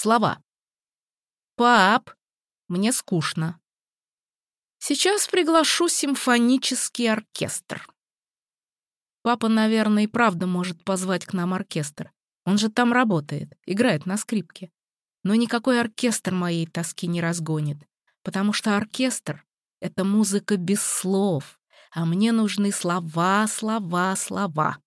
Слова. «Пап, мне скучно. Сейчас приглашу симфонический оркестр». Папа, наверное, и правда может позвать к нам оркестр. Он же там работает, играет на скрипке. Но никакой оркестр моей тоски не разгонит, потому что оркестр — это музыка без слов, а мне нужны слова, слова, слова.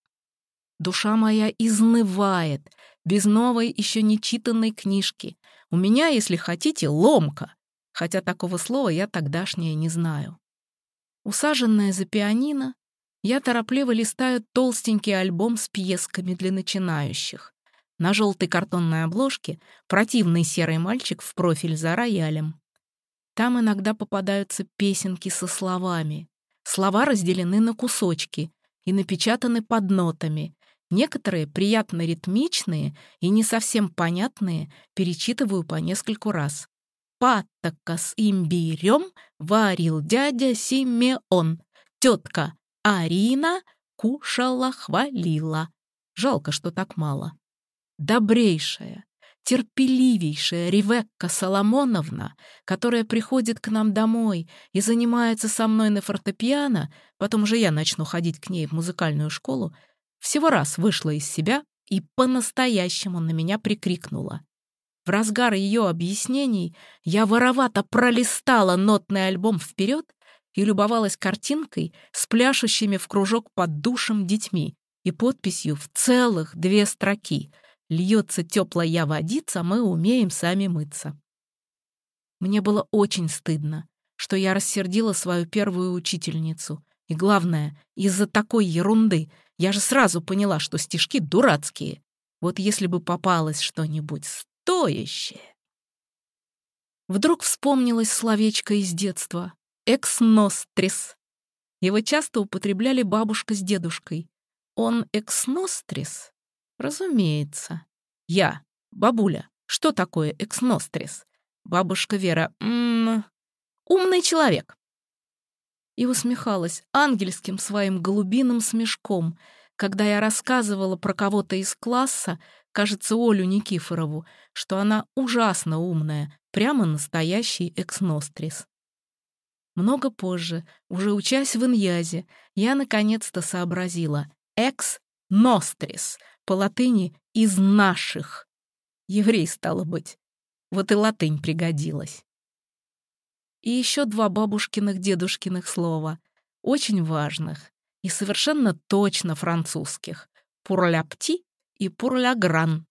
Душа моя изнывает, без новой еще не читанной книжки. У меня, если хотите, ломка, хотя такого слова я тогдашнее не знаю. Усаженная за пианино, я торопливо листаю толстенький альбом с пьесками для начинающих. На желтой картонной обложке противный серый мальчик в профиль за роялем. Там иногда попадаются песенки со словами. Слова разделены на кусочки и напечатаны под нотами, Некоторые приятно ритмичные и не совсем понятные перечитываю по нескольку раз. Паттака с имбирем варил дядя Симеон. Тетка Арина кушала, хвалила. Жалко, что так мало. Добрейшая, терпеливейшая Ревекка Соломоновна, которая приходит к нам домой и занимается со мной на фортепиано, потом же я начну ходить к ней в музыкальную школу, всего раз вышла из себя и по-настоящему на меня прикрикнула. В разгар ее объяснений я воровато пролистала нотный альбом вперед и любовалась картинкой с пляшущими в кружок под душем детьми и подписью в целых две строки «Льется теплая водица, мы умеем сами мыться». Мне было очень стыдно, что я рассердила свою первую учительницу. И главное, из-за такой ерунды я же сразу поняла, что стишки дурацкие. Вот если бы попалось что-нибудь стоящее. Вдруг вспомнилось словечко из детства. «Экснострис». Его часто употребляли бабушка с дедушкой. Он экснострис? Разумеется. Я, бабуля, что такое экснострис? Бабушка Вера, м -м, умный человек и усмехалась ангельским своим голубиным смешком, когда я рассказывала про кого-то из класса, кажется, Олю Никифорову, что она ужасно умная, прямо настоящий экснострис. Много позже, уже учась в Иньязе, я наконец-то сообразила «экс-нострис» по латыни «из наших». Еврей, стало быть. Вот и латынь пригодилась. И еще два бабушкиных-дедушкиных слова, очень важных и совершенно точно французских — «пурляпти» и «пурлягран».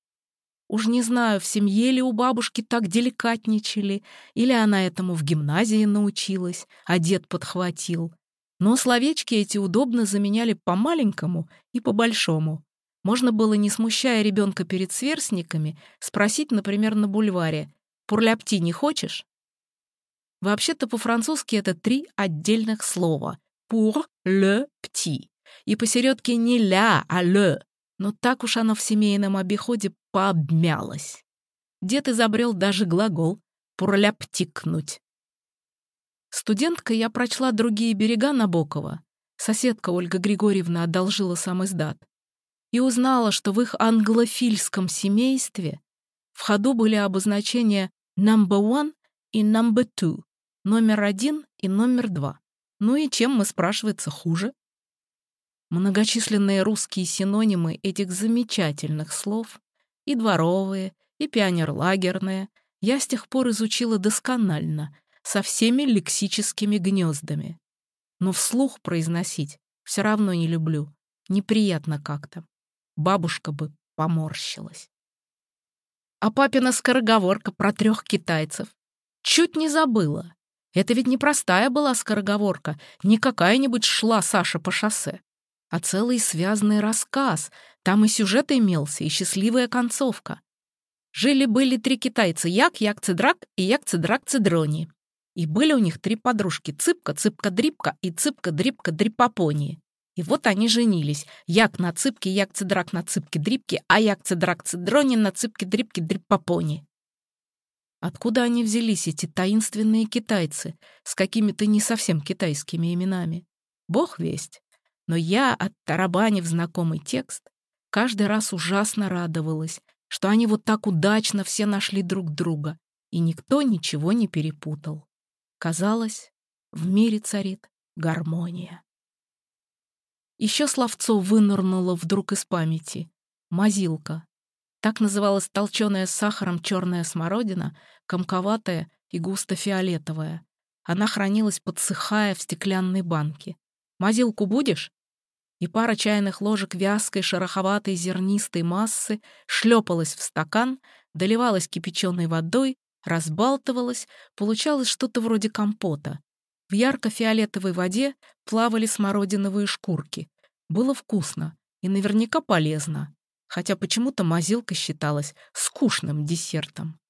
Уж не знаю, в семье ли у бабушки так деликатничали, или она этому в гимназии научилась, а дед подхватил. Но словечки эти удобно заменяли по-маленькому и по-большому. Можно было, не смущая ребенка перед сверстниками, спросить, например, на бульваре «Пурляпти не хочешь?» Вообще-то по-французски это три отдельных слова «pour le petit». И посередке не «ля», а «le». Но так уж оно в семейном обиходе пообмялось. Дед изобрел даже глагол «пурляптикнуть». Студентка я прочла другие берега Набокова. Соседка Ольга Григорьевна одолжила сам издат. И узнала, что в их англофильском семействе в ходу были обозначения number one и number two, Номер один и номер два. Ну и чем мы, спрашивается, хуже? Многочисленные русские синонимы этих замечательных слов, и дворовые, и пионерлагерные, я с тех пор изучила досконально, со всеми лексическими гнездами. Но вслух произносить все равно не люблю, неприятно как-то. Бабушка бы поморщилась. А папина скороговорка про трех китайцев. Чуть не забыла. Это ведь не простая была скороговорка, не какая-нибудь шла Саша по шоссе, а целый связанный рассказ. Там и сюжет имелся, и счастливая концовка. Жили-были три китайца — Як, Як, Цедрак и Як, Цедрак, Цедрони. И были у них три подружки — Цыпка, Цыпка-дрипка и Цыпка-дрипка-дрипапони. И вот они женились. Як на Цыпке, Як, Цедрак на Цыпке-дрипке, а Як, Цедрак, Цедрони на Цыпке-дрипке-дрипапони. Откуда они взялись, эти таинственные китайцы, с какими-то не совсем китайскими именами? Бог весть. Но я, от оттарабанив знакомый текст, каждый раз ужасно радовалась, что они вот так удачно все нашли друг друга, и никто ничего не перепутал. Казалось, в мире царит гармония. Еще словцо вынырнуло вдруг из памяти. Мазилка. Так называлась толченая сахаром черная смородина, комковатая и густо-фиолетовая. Она хранилась, подсыхая в стеклянной банке. «Мазилку будешь?» И пара чайных ложек вязкой, шероховатой, зернистой массы шлепалась в стакан, доливалась кипяченой водой, разбалтывалась, получалось что-то вроде компота. В ярко-фиолетовой воде плавали смородиновые шкурки. Было вкусно и наверняка полезно, хотя почему-то мазилка считалась скучным десертом.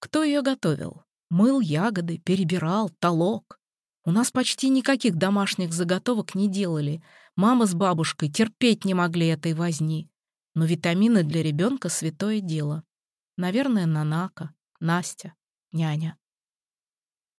Кто ее готовил? Мыл ягоды, перебирал, толок. У нас почти никаких домашних заготовок не делали. Мама с бабушкой терпеть не могли этой возни. Но витамины для ребенка — святое дело. Наверное, Нанака, Настя, няня.